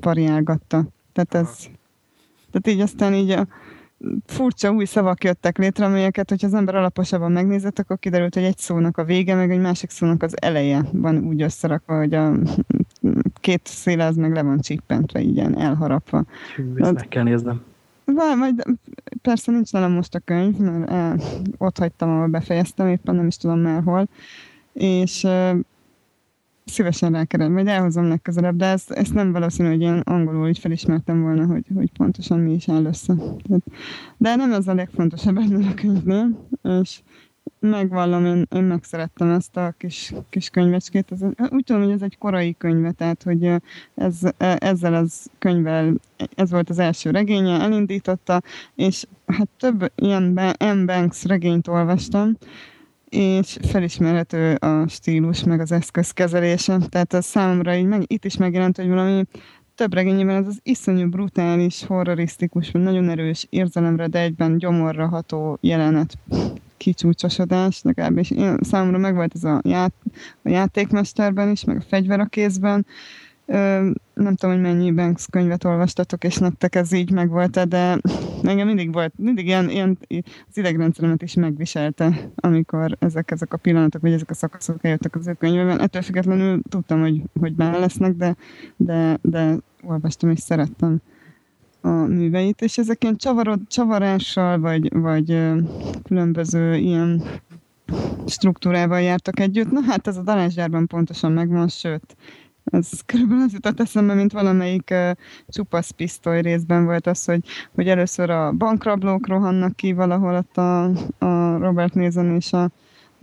variálgatta. Tehát ez, tehát így aztán így a, furcsa új szavak jöttek létre, amelyeket, hogyha az ember alaposabban megnézett, akkor kiderült, hogy egy szónak a vége, meg egy másik szónak az eleje van úgy összerakva, hogy a két széle az meg le van csippentve, így ilyen elharapva. Hű, ezt meg kell néznem. Vár, majd persze nincs nálam most a könyv, mert el, ott hagytam, ahol befejeztem, éppen nem is tudom már hol, és szívesen rákered, majd elhozom legközelebb, de ezt, ezt nem valószínű, hogy én angolul így felismertem volna, hogy, hogy pontosan mi is áll össze. Tehát, de nem ez a legfontosabb ennél a könyvnél, és megvallom, én, én megszerettem ezt a kis, kis könyvecskét. Ez, úgy tudom, hogy ez egy korai könyve, tehát hogy ez, ezzel az könyvvel, ez volt az első regénye, elindította, és hát több ilyen M. Banks regényt olvastam, és felismerhető a stílus, meg az eszköz kezelése. Tehát az számomra így meg, itt is megjelent, hogy valami több regényében ez az iszonyú brutális, horrorisztikus, nagyon erős érzelemre, de egyben gyomorra ható jelenet kicsúcsosodás, legalábbis én, számomra megvolt ez a, ját, a játékmesterben is, meg a fegyver a kézben, nem tudom, hogy mennyi Banks könyvet olvastatok, és nektek ez így megvolt de engem mindig volt, mindig ilyen, ilyen az idegrendszeremet is megviselte, amikor ezek, ezek a pillanatok, vagy ezek a szakaszok eljöttek az ő könyvben. Ettől függetlenül tudtam, hogy, hogy benne lesznek, de, de, de olvastam és szerettem a műveit, és ezek ilyen csavarod, csavarással, vagy, vagy különböző ilyen struktúrával jártak együtt. Na hát ez a darázsgyárban pontosan megvan, sőt, ez körülbelül az jutott eszembe, mint valamelyik uh, csupasz részben volt az, hogy, hogy először a bankrablók rohannak ki valahol ott a, a Robert Nézen és a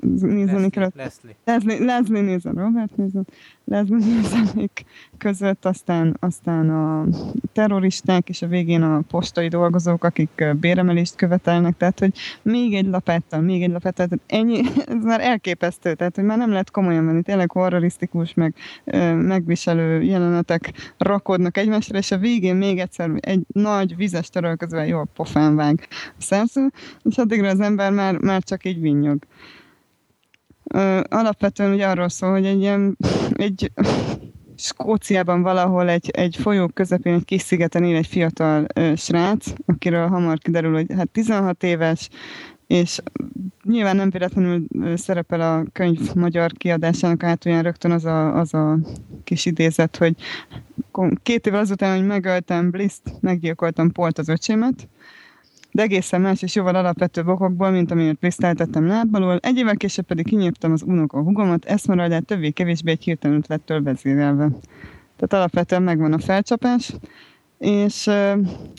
nézni kellett. Leslie. Leslie, Leslie Robert nézem. Leslie nézenik között, aztán, aztán a terroristák, és a végén a postai dolgozók, akik béremelést követelnek, tehát, hogy még egy lapáttal, még egy lapáttal, tehát ennyi, ez már elképesztő, tehát, hogy már nem lehet komolyan venni, tényleg horrorisztikus, meg megviselő jelenetek rakodnak egymásra, és a végén még egyszer egy nagy vizes törölközve jól pofán vág a szerző, és addigra az ember már, már csak így vinnyog alapvetően ugye arról szól, hogy egy ilyen, egy Skóciában valahol egy, egy folyó közepén, egy kis szigeten él egy fiatal ö, srác, akiről hamar kiderül, hogy hát 16 éves, és nyilván nem véletlenül szerepel a könyv magyar kiadásának át olyan rögtön az a, az a kis idézet, hogy két évvel azután, hogy megöltem Bliszt, meggyilkoltam Polt az öcsémet, de egészen más és jóval alapvetőbb okokból, mint amiért prisztáltettem lábalól. Egy évvel később pedig kinyírtam az unoka hugomat, eszmeraldát többé-kevésbé egy hirtelen ötlettől vezérelve. Tehát alapvetően megvan a felcsapás, és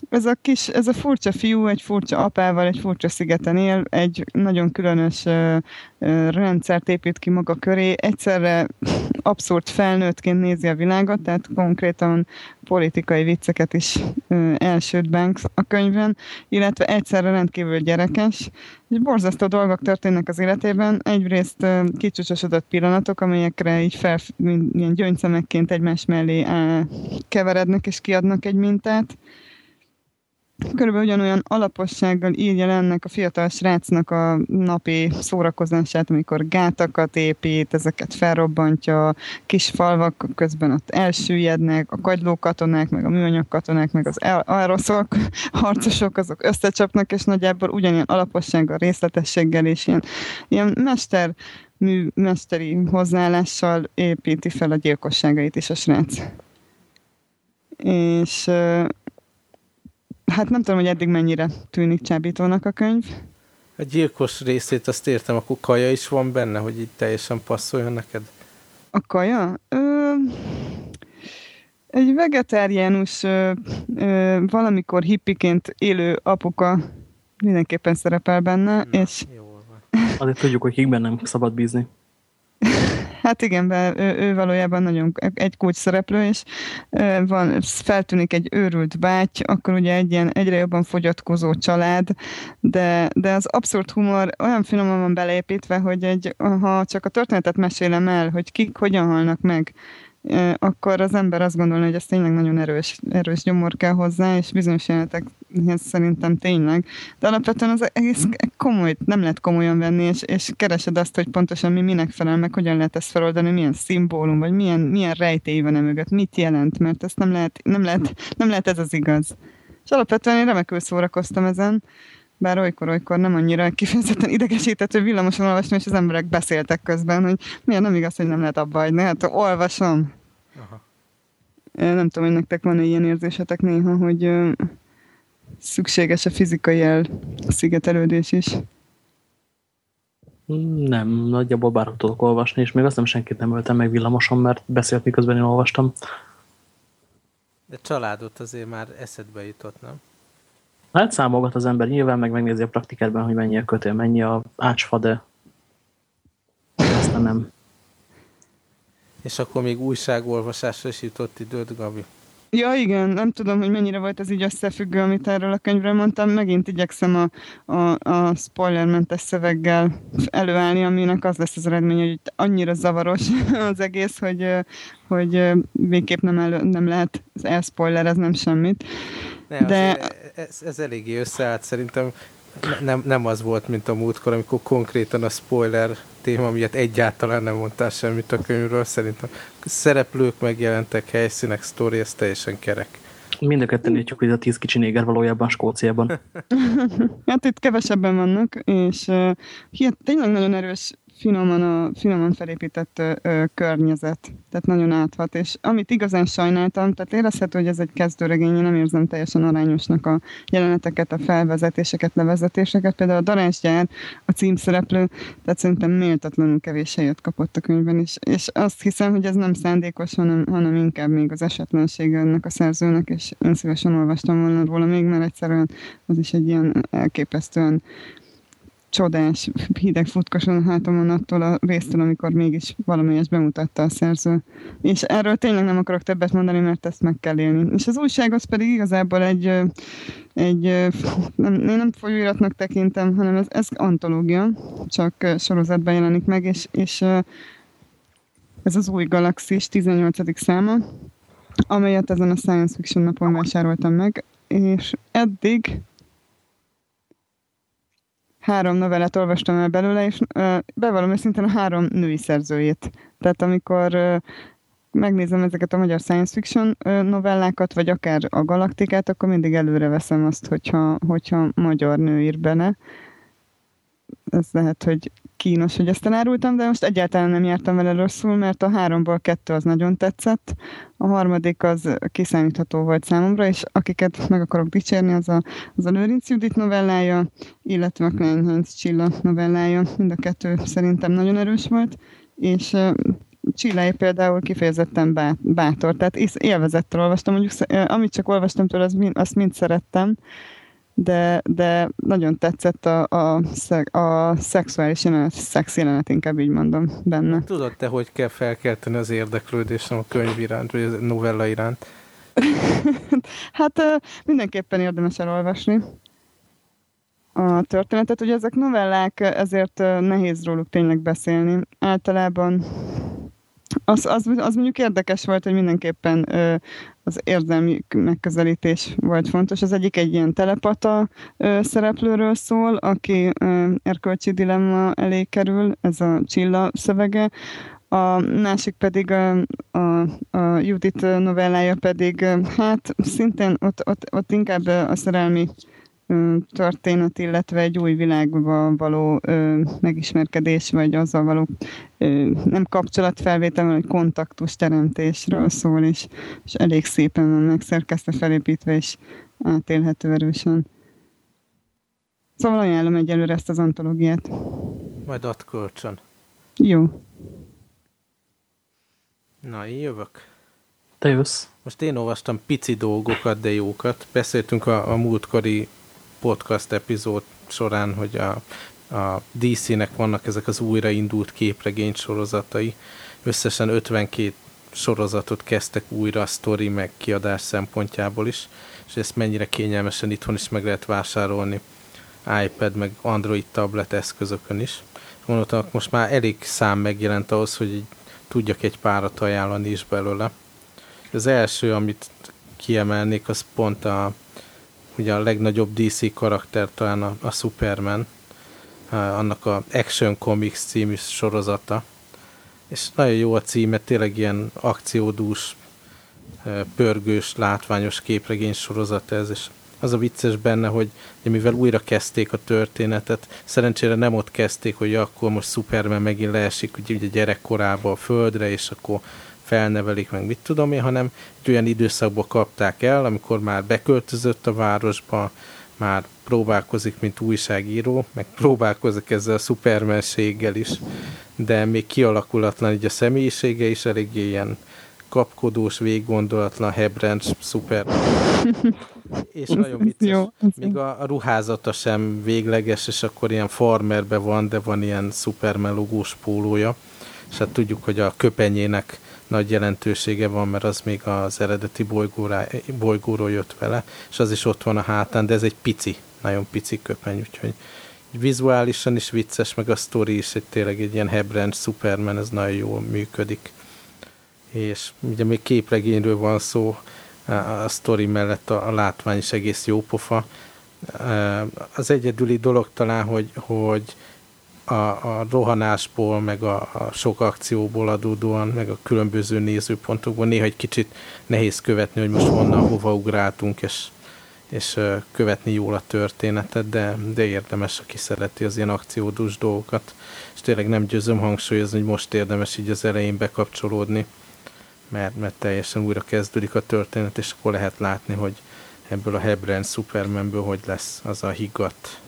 ez a kis, ez a furcsa fiú egy furcsa apával, egy furcsa szigeten él, egy nagyon különös rendszert épít ki maga köré, egyszerre abszurd felnőttként nézi a világot, tehát konkrétan politikai vicceket is elsőt Banks a könyvben, illetve egyszerre rendkívül gyerekes, és borzasztó dolgok történnek az életében. Egyrészt kicsúcsosodott pillanatok, amelyekre így fel, ilyen gyöngyszemekként egymás mellé keverednek és kiadnak egy mintát, körülbelül ugyanolyan alapossággal írja le ennek a fiatal srácnak a napi szórakozását, amikor gátakat épít, ezeket felrobbantja, kis falvak közben ott elsüllyednek, a kagyló katonák, meg a műanyag katonák, meg az aeroszok harcosok, azok összecsapnak, és nagyjából ugyanilyen alapossággal, részletességgel és ilyen, ilyen mester mű, mesteri hozzáállással építi fel a gyilkosságait is a srác. És Hát nem tudom, hogy eddig mennyire tűnik csábítónak a könyv. A gyilkos részét azt értem, akkor kaja is van benne, hogy így teljesen passzoljon neked? A kaja? Ö, egy vegetáriánus, ö, ö, valamikor hippiként élő apuka mindenképpen szerepel benne, Na, és... Jól van. Azért tudjuk, hogy kikben nem szabad bízni. Hát igen, be, ő, ő valójában nagyon egy kulcs szereplő, és van, feltűnik egy őrült báty, akkor ugye egy ilyen egyre jobban fogyatkozó család, de, de az abszurd humor olyan finoman van beleépítve, hogy egy, ha csak a történetet mesélem el, hogy kik hogyan halnak meg, akkor az ember azt gondolna, hogy ez tényleg nagyon erős, erős gyomor kell hozzá, és bizonyos jelenetekhez szerintem tényleg. De alapvetően az egész komoly, nem lehet komolyan venni, és, és keresed azt, hogy pontosan mi minek felel meg, hogyan lehet ezt feloldani, milyen szimbólum, vagy milyen, milyen rejtély van e mögött, mit jelent, mert ezt nem lehet, nem lehet, nem lehet ez az igaz. És alapvetően én remekül szórakoztam ezen, bár olykor-olykor nem annyira kifejezetten idegesített, hogy villamoson olvasni, és az emberek beszéltek közben, hogy miért nem igaz, hogy nem lehet abba hagyni. Hát olvasom. Aha. Nem tudom, hogy nektek van-e ilyen érzésetek néha, hogy szükséges a fizikai el a szigetelődés is. Nem, nagyjából bárhol tudok olvasni, és még azt nem senkit nem öltem meg villamoson, mert beszélt miközben én olvastam. De családot azért már eszedbe jutott, nem? Hát számolgat az ember nyilván, meg megnézi a praktikában, hogy mennyi a kötél, mennyi a ácsfa, de aztán nem. És akkor még újságolvasásra is jutott időt, Gabi. Ja, igen, nem tudom, hogy mennyire volt ez így összefüggő, amit erről a könyvről mondtam. Megint igyekszem a, a, a spoilermentes szöveggel előállni, aminek az lesz az eredmény, hogy annyira zavaros az egész, hogy, hogy végképp nem, elő, nem lehet nem semmit. Ne, De... Ez, ez eléggé összeállt, szerintem nem, nem az volt, mint a múltkor, amikor konkrétan a spoiler téma miatt egyáltalán nem mondtál semmit a könyvről. Szerintem szereplők megjelentek, helyszínek, sztori, ez teljesen kerek. Mind a ketten értjük, hogy a tíz kicsi néger valójában Skóciában. hát itt kevesebben vannak, és uh, hihet, tényleg nagyon erős finoman, a, finoman felépített ö, környezet, tehát nagyon áthat, és amit igazán sajnáltam, tehát érezhető, hogy ez egy kezdőregény, én nem érzem teljesen arányosnak a jeleneteket, a felvezetéseket, levezetéseket, például a Darásgyár, a címszereplő, tehát szerintem méltatlanul kevés helyet kapott a könyvben, és, és azt hiszem, hogy ez nem szándékos, hanem, hanem inkább még az esetlenség ennek a szerzőnek, és én szívesen olvastam volna róla még, mert egyszerűen az is egy ilyen elképesztően csodás hideg futkoson a hátamon attól a résztől, amikor mégis valamelyes bemutatta a szerző. És erről tényleg nem akarok többet mondani, mert ezt meg kell élni. És az újság az pedig igazából egy, egy nem, én nem folyóiratnak tekintem, hanem ez, ez antológia, csak sorozatban jelenik meg, és, és ez az új Galaxis 18. száma, amelyet ezen a Science Fiction napon vásároltam meg, és eddig három novellet olvastam el belőle, és bevallom őszintén a három női szerzőjét. Tehát amikor megnézem ezeket a magyar science fiction novellákat, vagy akár a galaktikát, akkor mindig előre veszem azt, hogyha, hogyha magyar nő ír benne. Ez lehet, hogy kínos, hogy ezt elárultam, de most egyáltalán nem jártam vele rosszul, mert a háromból kettő az nagyon tetszett, a harmadik az kiszámítható volt számomra, és akiket meg akarok dicsérni, az a, az a Lőrinc Judit novellája, illetve a Klein Csilla novellája. Mind a kettő szerintem nagyon erős volt, és Csillai például kifejezetten bátor, tehát élvezettel olvastam, mondjuk amit csak olvastam tőle, azt mind szerettem, de, de nagyon tetszett a, a, a szexuális jelenet, szex jelenet, inkább így mondom benne. Tudod te, hogy kell felkelteni az érdeklődésem a könyv iránt, vagy a novella iránt? hát mindenképpen érdemes elolvasni a történetet. Ugye ezek novellák, ezért nehéz róluk tényleg beszélni. Általában az, az, az mondjuk érdekes volt, hogy mindenképpen ö, az érzelmi megközelítés volt fontos. Az egyik egy ilyen telepata ö, szereplőről szól, aki ö, erkölcsi dilemma elé kerül, ez a Csilla szövege. A másik pedig a, a, a Judit novellája pedig, hát szintén ott, ott, ott inkább a szerelmi történet, illetve egy új világba való ö, megismerkedés, vagy azzal való ö, nem kapcsolatfelvétel, hanem kontaktus teremtésről szól, és, és elég szépen van megszerkesztve, felépítve, és átélhető erősen. Szóval ajánlom egyelőre ezt az antológiát. Majd ad kölcsön. Jó. Na, én jövök. Te jössz. Most én olvastam pici dolgokat, de jókat. Beszéltünk a, a múltkori podcast epizód során, hogy a, a DC-nek vannak ezek az újraindult képregény sorozatai. Összesen 52 sorozatot kezdtek újra a sztori meg kiadás szempontjából is, és ezt mennyire kényelmesen itthon is meg lehet vásárolni iPad meg Android tablet eszközökön is. Gondoltam, most már elég szám megjelent ahhoz, hogy tudjak egy párat ajánlani is belőle. Az első, amit kiemelnék, az pont a ugye a legnagyobb DC karakter talán a, a Superman, annak a Action Comics című sorozata, és nagyon jó a címe, tényleg ilyen akciódús, pörgős, látványos képregény sorozat ez, és az a vicces benne, hogy mivel újra kezdték a történetet, szerencsére nem ott kezdték, hogy akkor most Superman megint leesik ugye, ugye gyerekkorába a földre, és akkor felnevelik, meg mit tudom én, hanem egy olyan időszakban kapták el, amikor már beköltözött a városba, már próbálkozik, mint újságíró, meg próbálkozik ezzel a szupermenséggel is, de még kialakulatlan így a személyisége is eléggé ilyen kapkodós, véggondolatlan, hebrencs, szuper. és nagyon vicces. Jó, még a, a ruházata sem végleges, és akkor ilyen farmerbe van, de van ilyen szupermelogós pólója. És hát tudjuk, hogy a köpenyének nagy jelentősége van, mert az még az eredeti bolygóról jött vele, és az is ott van a hátán, de ez egy pici, nagyon pici köpeny, úgyhogy vizuálisan is vicces, meg a sztori is egy tényleg egy ilyen Hebrand Superman, ez nagyon jól működik. És ugye még képregényről van szó, a sztori mellett a, a látvány is egész jó pofa. Az egyedüli dolog talán, hogy, hogy a, a rohanásból, meg a, a sok akcióból adódóan, meg a különböző nézőpontokból néha egy kicsit nehéz követni, hogy most honnan, hova ugráltunk, és, és követni jól a történetet, de, de érdemes, aki szereti az ilyen akciódús dolgokat. És tényleg nem győzöm hangsúlyozni, hogy most érdemes így az elején bekapcsolódni, mert, mert teljesen újra kezdődik a történet, és akkor lehet látni, hogy ebből a Hebren Supermanből hogy lesz az a higgadt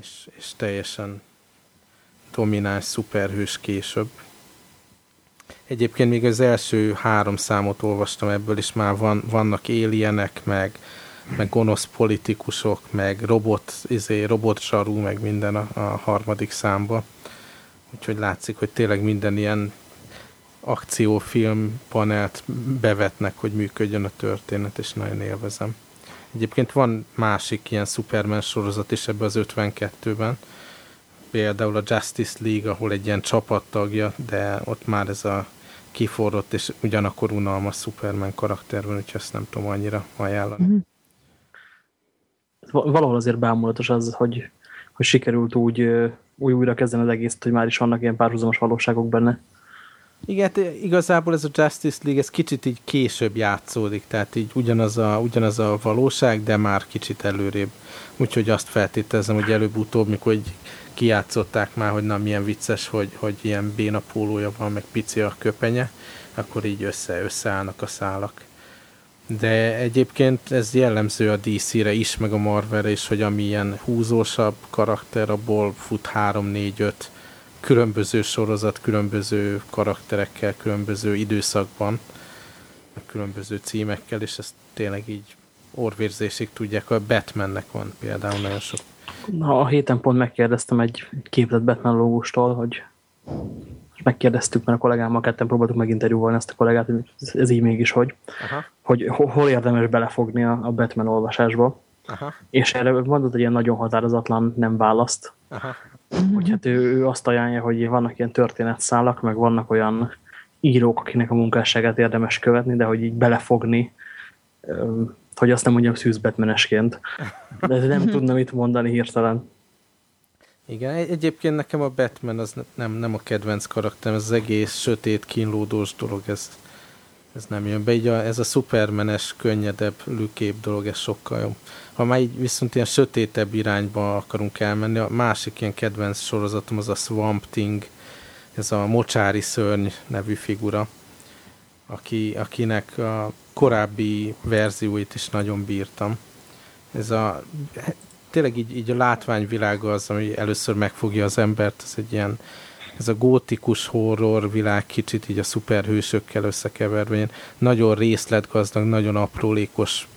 és, és teljesen domináns szuperhős később. Egyébként még az első három számot olvastam ebből, és már van, vannak éljenek, meg, meg gonosz politikusok, meg robot, izé, robotzsarú, meg minden a, a harmadik számba. Úgyhogy látszik, hogy tényleg minden ilyen akciófilm panelt bevetnek, hogy működjön a történet, és nagyon élvezem. Egyébként van másik ilyen Superman sorozat is ebbe az 52-ben, például a Justice League, ahol egy ilyen csapattagja, de ott már ez a kiforrott és ugyanakkor unalmas Superman karakter van, úgyhogy ezt nem tudom annyira ajánlani. -hmm. Valahol azért bámulatos az, hogy, hogy sikerült úgy, úgy újra kezdeni az egészet, hogy már is vannak ilyen párhuzamos valóságok benne. Igen, hát igazából ez a Justice League, ez kicsit így később játszódik, tehát így ugyanaz a, ugyanaz a valóság, de már kicsit előrébb. Úgyhogy azt feltételezem, hogy előbb-utóbb, mikor így kijátszották már, hogy na milyen vicces, hogy, hogy ilyen béna pólója van, meg pici a köpenye, akkor így össze, összeállnak a szálak. De egyébként ez jellemző a DC-re is, meg a Marvel-re is, hogy ami ilyen húzósabb karakter, abból fut 3-4-5 különböző sorozat, különböző karakterekkel, különböző időszakban, különböző címekkel, és ez tényleg így orvérzésig tudják. A Batmannek van például nagyon sok. Na, a héten pont megkérdeztem egy képzett Batman logóstól, hogy megkérdeztük, mert a kollégámmal ketten próbáltuk meginterjúvolni ezt a kollégát, hogy ez így mégis hogy, Aha. hogy hol érdemes belefogni a Batman olvasásba. Aha. És erre mondott egy ilyen nagyon határozatlan nem választ. Aha. Hogy hát ő, ő azt ajánlja, hogy vannak ilyen történetszálak, meg vannak olyan írók, akinek a munkásságát érdemes követni, de hogy így belefogni, hogy azt nem mondjam szűz Batmanesként. De nem tudna mit mondani hirtelen. Igen, egyébként nekem a Batman az nem, nem a kedvenc karakterem, ez az egész sötét, kínlódós dolog, ez, ez nem jön be. Így a, ez a szupermenes, könnyedebb, lükép dolog, ez sokkal jobb. Ha már így viszont ilyen sötétebb irányba akarunk elmenni, a másik ilyen kedvenc sorozatom az a Swamp Thing, ez a mocsári szörny nevű figura, aki, akinek a korábbi verzióit is nagyon bírtam. Ez a tényleg így, így a látványvilága az, ami először megfogja az embert, ez egy ilyen ez a gótikus horror világ kicsit így a szuperhősökkel összekeverve, ilyen nagyon részletgazdag, nagyon aprólékos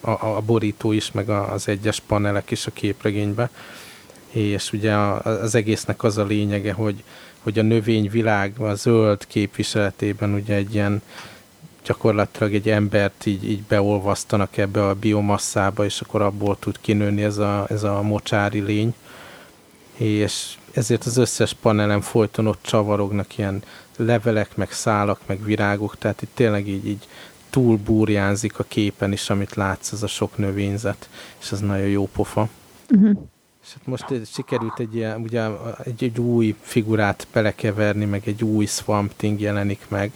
a, a borító is, meg az egyes panelek is a képregénybe. És ugye az egésznek az a lényege, hogy, hogy a növényvilág a zöld képviseletében ugye egy ilyen gyakorlatilag egy embert így, így beolvasztanak ebbe a biomasszába, és akkor abból tud kinőni ez a, ez a mocsári lény. És ezért az összes panelen folyton ott csavarognak ilyen levelek, meg szálak, meg virágok, tehát itt tényleg így, így túl burjánzik a képen is, amit látsz, ez a sok növényzet, és ez nagyon jó pofa. Uh-huh. És hát most sikerült egy, ilyen, ugye, egy, egy új figurát belekeverni, meg egy új Swamp Thing jelenik meg,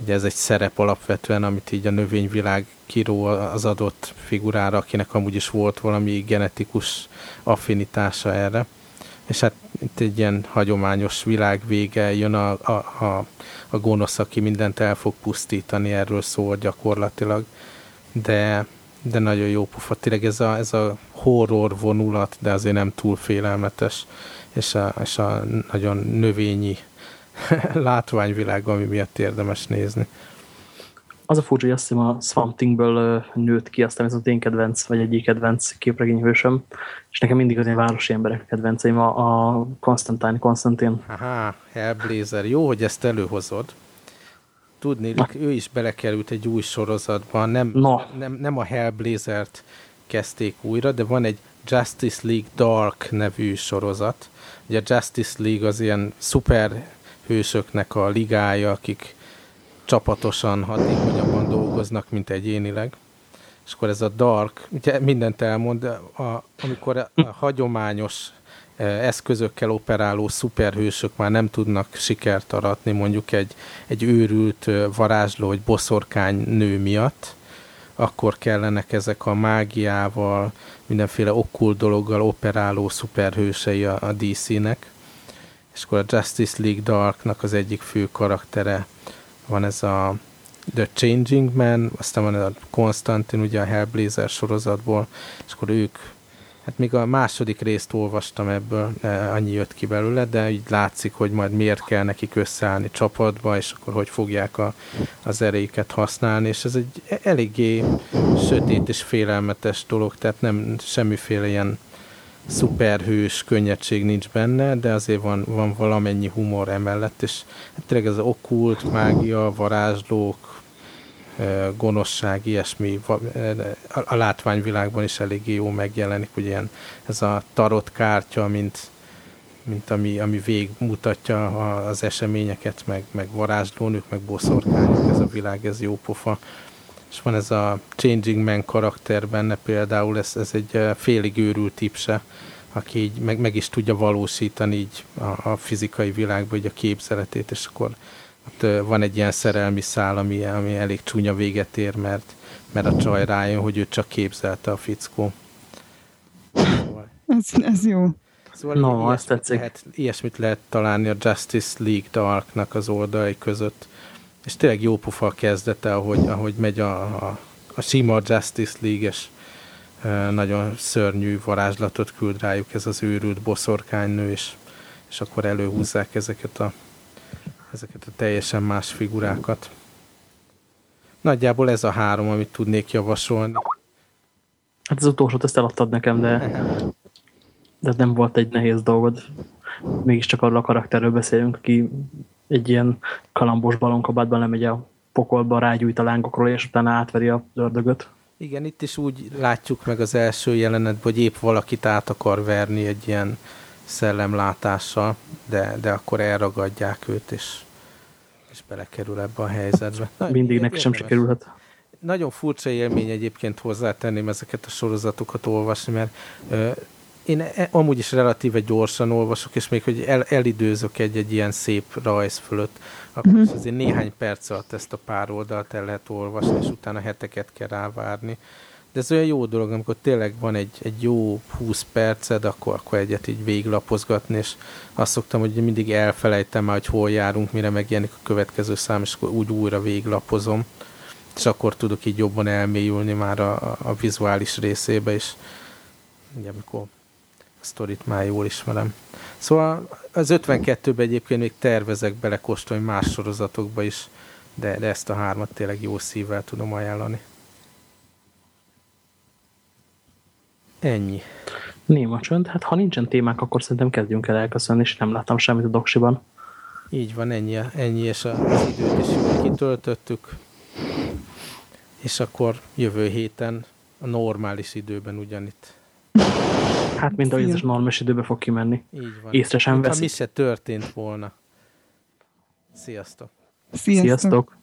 Ugye ez egy szerep alapvetően, amit így a növényvilág kiró az adott figurára, akinek amúgy is volt valami genetikus affinitása erre. És hát itt egy ilyen hagyományos világ vége, jön a, a, a, a gonosz, aki mindent el fog pusztítani, erről szól gyakorlatilag. De, de nagyon jó pufa. Tényleg ez a, ez a horror vonulat, de azért nem túl félelmetes, és a, és a nagyon növényi látványvilág, ami miatt érdemes nézni. Az a furcsa, hogy azt hiszem a Swamp Thingből nőtt ki, aztán ez az én kedvenc, vagy egyik kedvenc képregényhősöm, és nekem mindig az én városi emberek kedvenceim, a, a Constantine, Konstantin. Aha, Hellblazer. Jó, hogy ezt előhozod. Tudni, ő is belekerült egy új sorozatban, nem, no. nem, nem a Hellblazer-t kezdték újra, de van egy Justice League Dark nevű sorozat. Ugye a Justice League az ilyen szuper hősöknek a ligája, akik csapatosan, hatékonyabban dolgoznak, mint egyénileg. És akkor ez a Dark, ugye mindent elmond, a, amikor a, hagyományos e, eszközökkel operáló szuperhősök már nem tudnak sikert aratni, mondjuk egy, egy őrült e, varázsló, egy boszorkány nő miatt, akkor kellenek ezek a mágiával, mindenféle okkult dologgal operáló szuperhősei a, a DC-nek és akkor a Justice League Darknak az egyik fő karaktere van ez a The Changing Man, aztán van a Constantine, ugye a Hellblazer sorozatból, és akkor ők, hát még a második részt olvastam ebből, annyi jött ki belőle, de így látszik, hogy majd miért kell nekik összeállni csapatba, és akkor hogy fogják a, az eréket használni, és ez egy eléggé sötét és félelmetes dolog, tehát nem semmiféle ilyen szuperhős könnyedség nincs benne, de azért van, van valamennyi humor emellett, és hát tényleg ez az okkult, mágia, varázslók, gonoszság, ilyesmi a látványvilágban is eléggé jó megjelenik, ugye ilyen, ez a tarot kártya, mint, mint ami, ami vég mutatja az eseményeket, meg, meg varázslónők, meg boszorkányok, ez a világ, ez jó pofa és van ez a Changing Man karakter benne például, ez, ez egy eh, félig őrült tipse, aki így meg, meg is tudja valósítani így a, a fizikai világban így a képzeletét, és akkor ott eh, van egy ilyen szerelmi szál, ami, ami elég csúnya véget ér, mert, mert a csaj rájön, hogy ő csak képzelte a fickó. Ez, ez jó. Szóval no, ilyesmit, tetszik. lehet, ilyesmit lehet találni a Justice League Darknak az oldalai között és tényleg jó pufa a kezdete, ahogy, ahogy megy a, a, a sima Justice League-es nagyon szörnyű varázslatot küld rájuk ez az őrült boszorkánynő, és, és akkor előhúzzák ezeket a, ezeket a teljesen más figurákat. nagyjából ez a három, amit tudnék javasolni. Hát az utolsót ezt eladtad nekem, de, de nem volt egy nehéz dolgod. Mégiscsak arról a karakterről beszélünk, aki egy ilyen kalambos balonkabátban lemegy a pokolba, rágyújt a lángokról, és utána átveri a ördögöt. Igen, itt is úgy látjuk meg az első jelenetben, hogy épp valakit át akar verni egy ilyen szellemlátással, de, de akkor elragadják őt, és, és belekerül ebbe a helyzetbe. Na, Mindig neki sem sikerülhet. Nagyon furcsa élmény egyébként hozzátenném ezeket a sorozatokat olvasni, mert ö, én e, amúgy is relatíve gyorsan olvasok, és még hogy el, elidőzök egy-egy ilyen szép rajz fölött, akkor uh-huh. azért néhány perc alatt ezt a pár oldalt el lehet olvasni, és utána heteket kell rávárni. De ez olyan jó dolog, amikor tényleg van egy, egy jó 20 perced, akkor, akkor egyet így végiglapozgatni, és azt szoktam, hogy mindig elfelejtem már, hogy hol járunk, mire megjelenik a következő szám, és akkor úgy újra végiglapozom, és akkor tudok így jobban elmélyülni már a, a, a vizuális részébe, és ugye, amikor sztorit már jól ismerem. Szóval az 52-ben egyébként még tervezek belekóstolni más sorozatokba is, de, de ezt a hármat tényleg jó szívvel tudom ajánlani. Ennyi. Néma csönd. Hát ha nincsen témák, akkor szerintem kezdjünk el elköszönni, és nem láttam semmit a doksiban. Így van, ennyi, ennyi és az időt is kitöltöttük. És akkor jövő héten a normális időben ugyanitt. Hát, mint ahogy ez a normális időben fog kimenni. Így van. Észre sem veszik. mi se történt volna. Sziasztok! Sziasztok! Sziasztok.